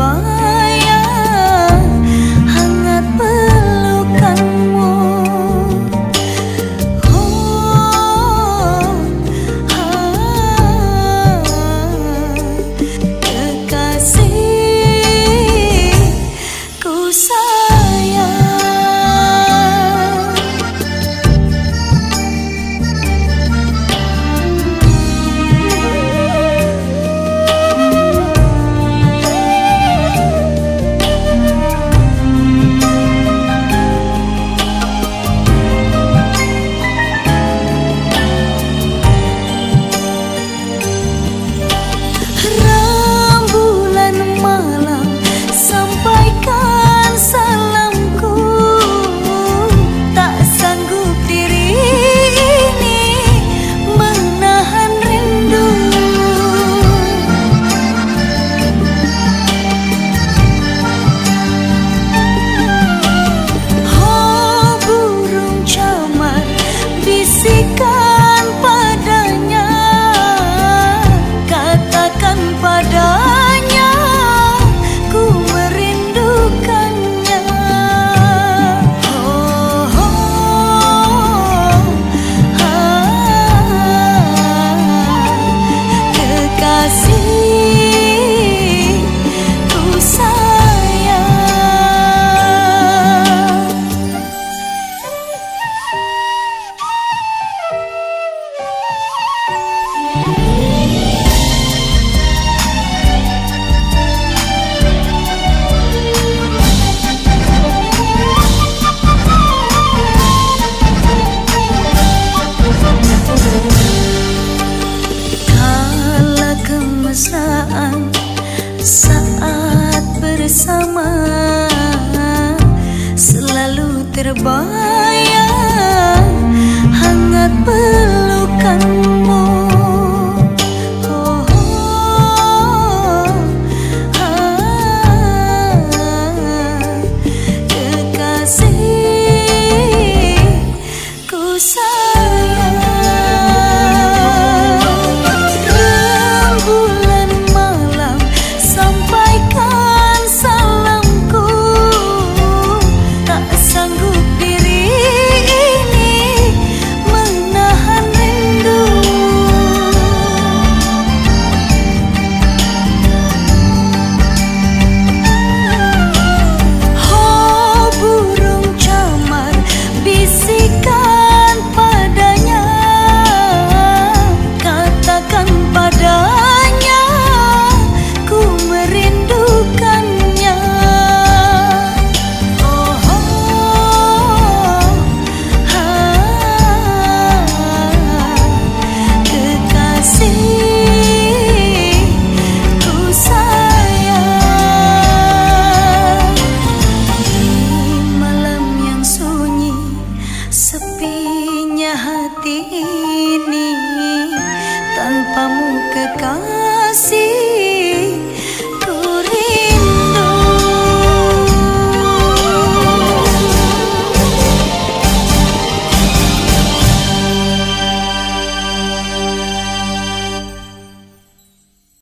vỡ terbayang hangat pelukan